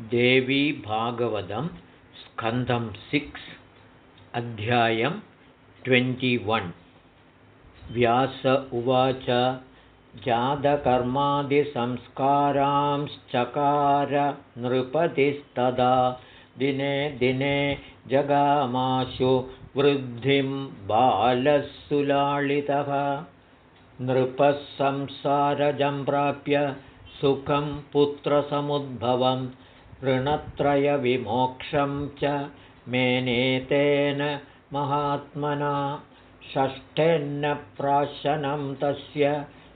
देवी भागवतं स्कन्धं सिक्स् अध्यायं ट्वेण्टिवन् व्यास उवाच जातकर्मादिसंस्कारांश्चकार नृपतिस्तदा दिने दिने जगामाशु वृद्धिं बालः सुलालितः नृपः संसारजं प्राप्य सुखं पुत्रसमुद्भवम् ऋणत्रयविमोक्षं च मेनेतेन महात्मना षष्ठेन्न प्राशनं तस्य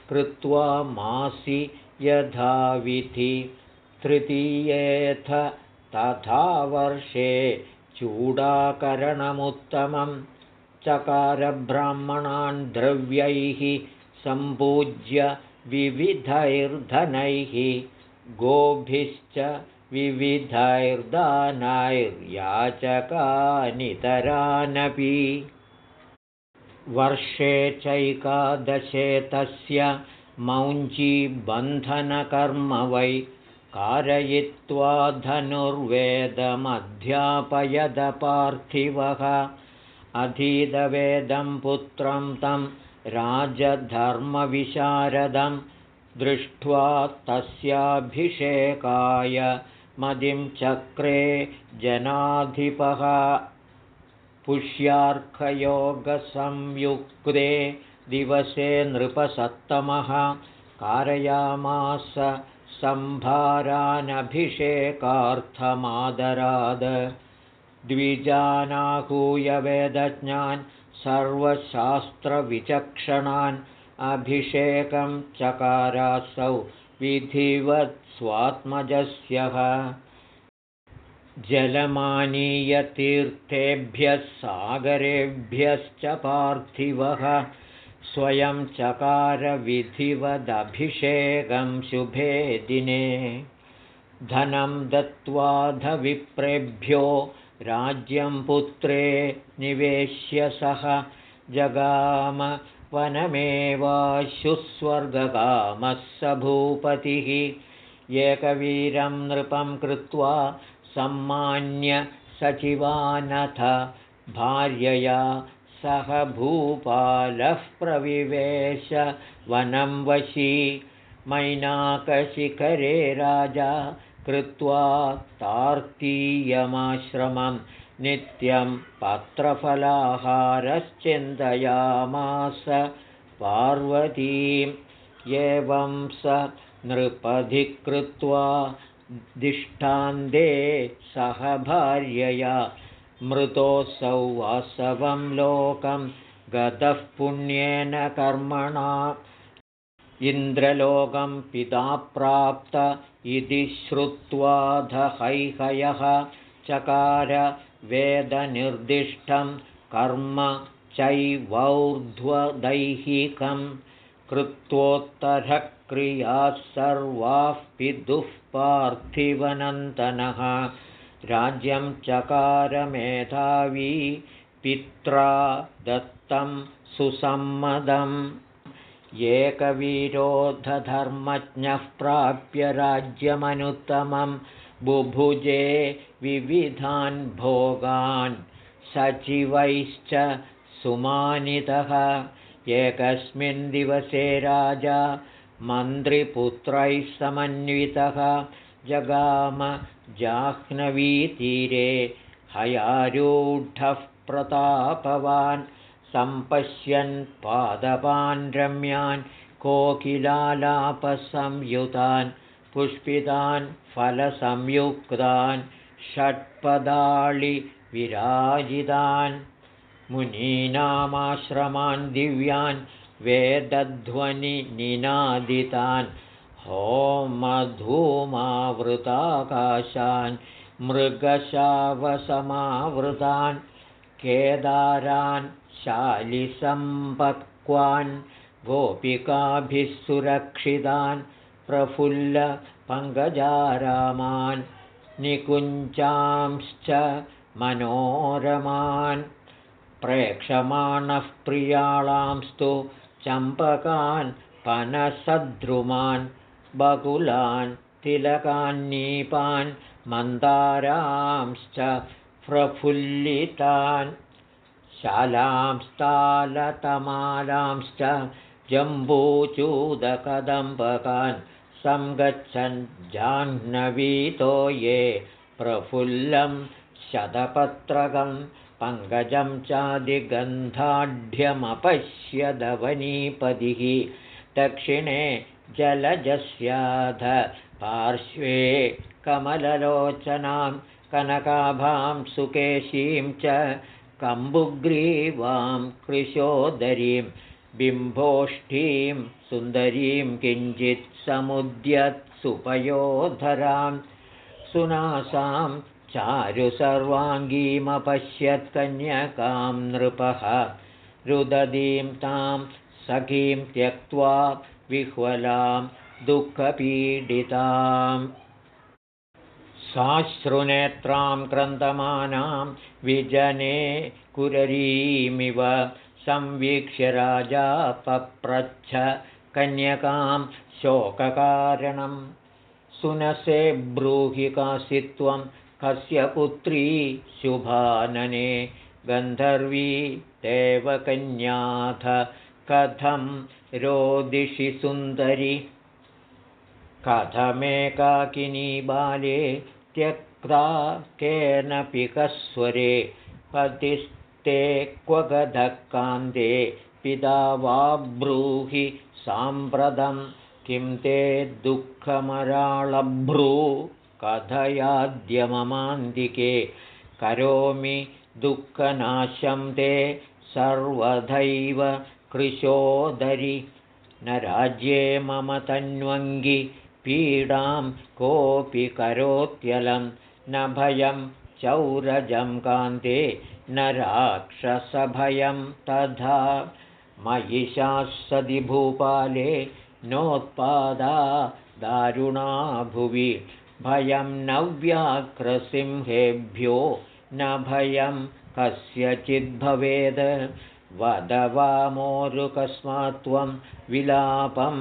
कृत्वा मासि यथाविधि तृतीयेऽथ तथा वर्षे चूडाकरणमुत्तमं चकारब्राह्मणान् द्रव्यैः सम्पूज्य विविधैर्धनैः गोभिश्च विविधैर्दानैर्याचकानितरानपि वर्षे चैकादशे तस्य मौञ्जीबन्धनकर्म वै कारयित्वा धनुर्वेदमध्यापयदपार्थिवः अधीतवेदं पुत्रं तं राजधर्मविशारदं दृष्ट्वा तस्याभिषेकाय मदिं चक्रे जनाधिपः पुष्यार्कयोगसंयुक्ते दिवसे नृपसत्तमः कारयामास सम्भारानभिषेकार्थमादराद। द्विजानाहूयवेदज्ञान् सर्वशास्त्रविचक्षणान् अभिषेकं चकारासौ विधिवत् स्वात्मजस्यः जलमानीयतीर्थेभ्यः सागरेभ्यश्च पार्थिवः। स्वयं चकारविधिवदभिषेकं शुभे दिने। धनं दत्त्वाधविप्रेभ्यो राज्यं पुत्रे निवेश्य सः। जगाम वनमेवाशुस्वर्गकामः स भूपतिः एकवीरं नृपं कृत्वा सम्मान्य सचिवानथ भार्यया सह भूपालः प्रविवेश वनं वशी मैनाकशिखरे राजा कृत्वा तार्कीयमाश्रमं नित्यं पत्रफलाहारश्चिन्तयामास पार्वतीम् एवं स नृपधिकृत्वा दिष्टान्ते सह भार्यया मृतोऽसौ वासवं लोकं गतः पुण्येन कर्मणा इन्द्रलोकं पिता प्राप्त इति श्रुत्वाधहैहयः चकार वेदनिर्दिष्टं कर्म चैवौर्ध्वदैहिकं कृत्वोत्तरक्रियाः सर्वाः पितुः पार्थिवनन्तनः राज्यं चकारमेधावी पित्रा दत्तं सुसम्मदम्। एकवीरोधधर्मज्ञः प्राप्य राज्यमनुत्तमं बुभुजे विविधान् भोगान् सचिवैश्च सुमानितः। एकस्मिन् दिवसे राजा मन्त्रिपुत्रैः समन्वितः। जगाम जाह्नवीतीरे हयारूढः प्रतापवान् सम्पश्यन् पादपान् रम्यान् कोकिलालापसंयुतान् पुष्पितान् फलसंयुक्तान् षट्पदाळिविराजितान् मुनीनामाश्रमान् दिव्यान् वेदध्वनिनिनादितान् होमधूमावृताकाशान् मृगशावसमावृतान् केदारान् शालिसम्पक्वान् गोपिकाभिः सुरक्षितान् प्रफुल्लपङ्कजारामान् निकुञ्चांश्च मनोरमान् प्रेक्षमाणः प्रियाणांस्तु चम्पकान् पनसद्रुमान् बकुलान् तिलकान्नीपान् मन्दारांश्च प्रफुल्लितान् शालांस्तालतमालांश्च जम्बूचूदकदम्बकान् सङ्गच्छन् जाह्नवीतो ये प्रफुल्लं शतपत्रकं पङ्कजं चादिगन्धाढ्यमपश्यदवनीपतिः दक्षिणे जलजस्याध पार्श्वे कमललोचनां कनकाभां सुकेशीं च कम्बुग्रीवां कृशोदरीं बिम्भोष्ठीं सुन्दरीं किञ्चित् समुद्यत्सुपयोधरां सुनासां चारु सर्वाङ्गीमपश्यत्कन्यकां नृपः रुदधीं तां सखीं त्यक्त्वा विह्वलां दुःखपीडिताम्। साश्रुनेत्रां क्रन्दमानां विजने कुररीमिव संवीक्ष्य राजा पप्रच्छ कन्यकां शोककारणं। सुनसे ब्रूहि कासि त्वं कस्य पुत्री शुभानने गन्धर्वी देवकन्याथ कथं रोदिषि सुन्दरि। कथमेकाकिनी बाले त्यक्ता केन पिकस्वरे पतिस्ते क्व गधः कान्ते पिता वा ब्रूहि साम्प्रतं किं ते दुःखमराळभ्रू कथयाद्यममान्तिके करोमि दुःखनाशं ते सर्वथैव कृशोदरि। न राज्ये मम तन्वङ्गि पीडां कोऽपि करोत्यलं न भयं चौरजं कान्ते न राक्षसभयं तथा महिषासदि भूपाले नोत्पादा दारुणा भुवि। भयं नव्याक्रसिंहेभ्यो न भयं कस्यचिद्भवेद् वद वा मोरुकस्मात्त्वं विलापं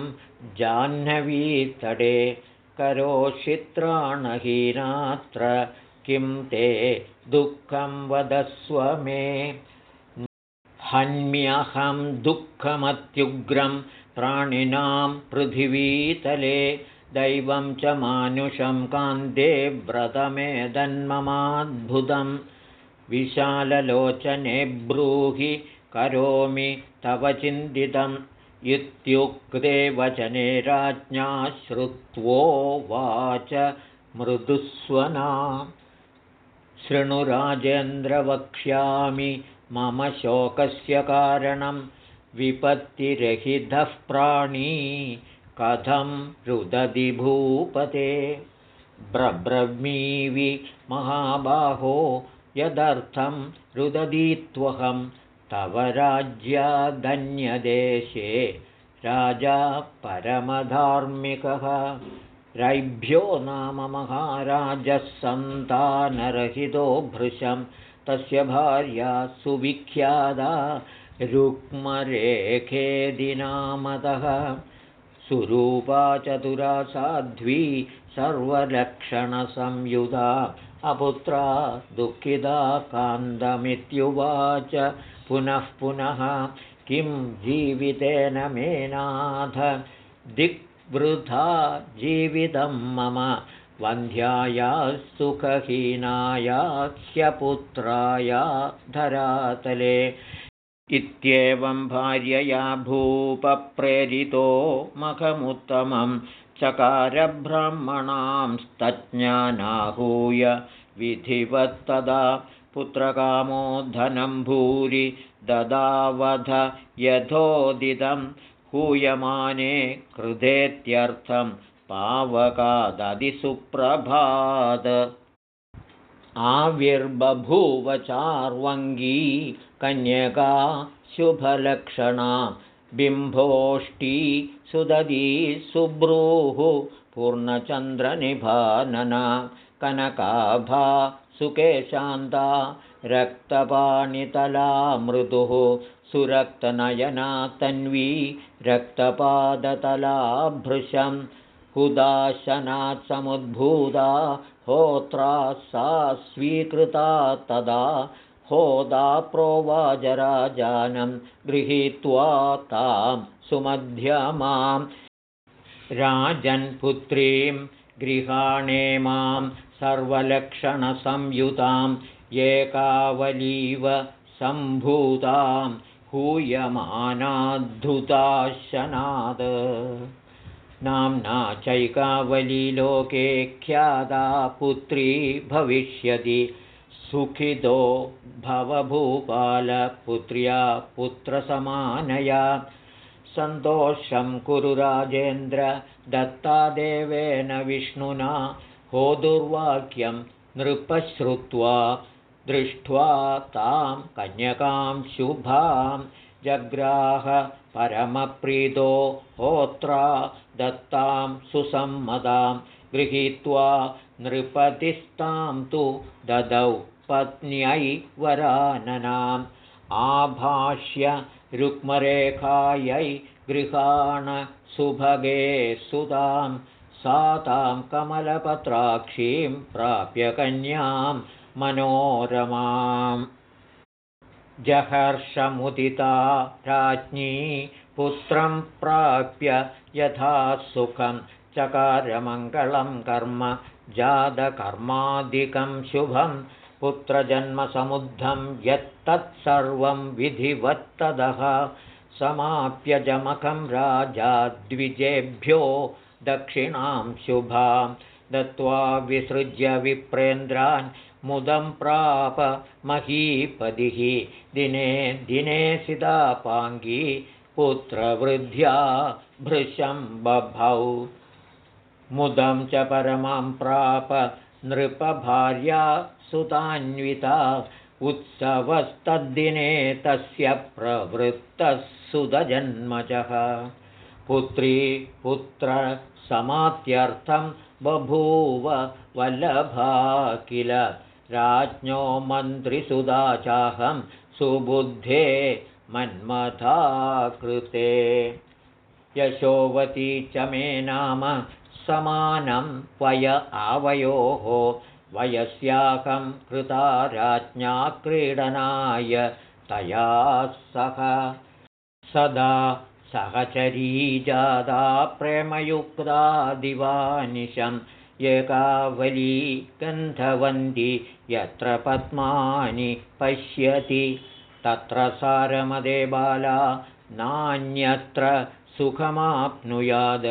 जाह्नवीतडे करोषित्राणहीनात्र किं ते दुःखं वदस्व मे। हन्म्यहं दुःखमत्युग्रं प्राणिनां पृथिवीतले दैवं च मानुषं कान्ते व्रतमेदन्ममाद्भुतं विशाललोचने ब्रूहि करोमि तव चिन्तितम् इत्युक्ते वचने राज्ञा श्रुत्वोवाच मृदुस्वना शृणुराजेन्द्रवक्ष्यामि मम शोकस्य कारणं विपत्तिरहितः प्राणी। कथं रुदधि भूपते? ब्रब्रवीवि महाबाहो यदर्थं रुदधीत्वहं तव राज्यादन्यदेशे राजा परमधार्मिकः रैभ्यो नाम महाराजः सन्तानरहितो भृशं। तस्य भार्या सुविख्यादा रुक्मरेखेदिनामतः। सुरूपा चतुरा साध्वी सर्वलक्षणसंयुधा। अपुत्रा दुःखिता कान्दमित्युवाच पुनः पुनः किं जीवितेन मेनाथ दिग्वृथा जीवितं मम वन्ध्याया सुखहीनाया ह्यपुत्राया धरातले। इत्येवं भार्यया भूपप्रेरितो मखमुत्तमं चकारब्रह्मणांस्तज्ञानाहूय विधिवत्तदा पुत्रकामो धनं भूरि ददावध यथोदितं हूयमाने कृतेत्यर्थं पावकादधिसुप्रभात्। कन्यका शुभलक्षणा बिम्भोष्टी सुदधी सुब्रूः पूर्णचन्द्रनिभानना कनकाभा सुकेशान्ता रक्तपाणितला मृदुः सुरक्तनयना तन्वी रक्तपादतला भृशं हुदाशनात् समुद्भूता होत्रा सा स्वीकृता तदा होदा प्रोवाजराजानं गृहीत्वा तां सुमध्यमां राजन्पुत्रीं गृहाणे मां सर्वलक्षणसंयुतां एकावलीव सम्भूतां हूयमानाद्धुताशनाद। नाम्ना चैकावलीलोके ख्याता पुत्री भविष्यति सुखितो भवभूपालपुत्र्या पुत्रसमानया। सन्तोषं कुरु राजेन्द्र दत्तादेवेन विष्णुना होदुर्वाक्यं नृपश्रुत्वा दृष्ट्वा तां कन्यकां शुभां। जग्राह परमप्रीतो होत्रा दत्तां सुसम्मदां गृहीत्वा नृपतिस्तां तु ददौ पत्न्यै वराननाम् आभाष्य रुक्मरेखायै गृहाण सुभगे सुतां। सा तां कमलपत्राक्षीं प्राप्य कन्यां मनोरमाम्। जहर्षमुदिता राज्ञी पुत्रं प्राप्य यथा सुखं चकारमङ्गलं कर्म जातकर्मादिकं शुभं पुत्रजन्मसमुद्धं यत्तत्सर्वं विधिवत्तदः। समाप्यजमकं राजा द्विजेभ्यो दक्षिणां शुभां दत्त्वा विसृज्य विप्रेन्द्रान् मुदं प्राप महीपदिः दिने दिने सिदापाङ्गी पुत्रवृद्ध्या भृशं बभौ। मुदं च परमां प्राप नृपभार्या सुतान्विता। उत्सवस्तद्दिने तस्य प्रवृत्तः सुदजन्मजः। पुत्री पुत्रसमात्यर्थं बभूव वल्लभा किल राज्ञो मन्त्रिसुधा चाहं सुबुद्धे मन्मथा कृते। यशोवती च मे नाम समानं वय आवयोः वयस्याकं कृता राज्ञा क्रीडनाय तया सह। सदा सहचरी जादा प्रेमयुक्ता दिवानिशम् एकावली गन्धवन्ति यत्र पद्मानि पश्यति तत्र सारमदे बाला नान्यत्र सुखमाप्नुयाद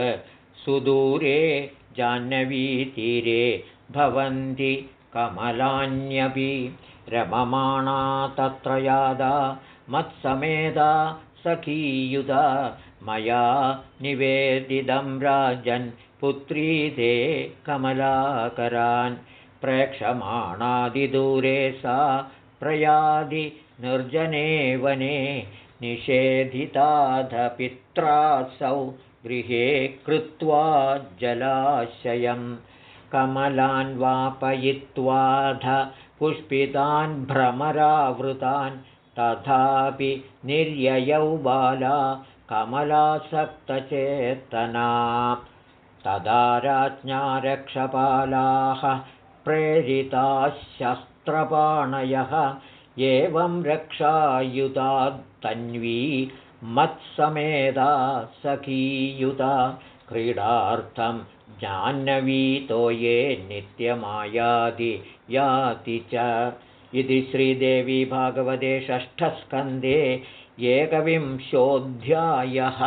सुदूरे जाह्नवीतीरे भवन्ति कमलान्यपि। रममाणा तत्र यादा मत्समेधा सखीयुधा मया निवेदितं राजन् पुत्री ते कमलाकरान् प्रेक्षमाणादिदूरे सा प्रयादि निर्जने वने निषेधिताधपित्रासौ गृहे कृत्वा जलाशयं कमलान् वापयित्वाध पुष्पितान् भ्रमरावृतान् तथापि निर्ययौ बाला कमलासक्तचेतना तदा राज्ञा रक्षपालाः प्रेरिताः शस्त्रपाणयः एवं रक्षायुधा तन्वी मत्समेधा सखीयुता क्रीडार्थं जाह्नवीतो ये नित्यमायादि याति च। इति श्रीदेवी भागवते षष्ठस्कन्धे एकविंशोऽध्यायः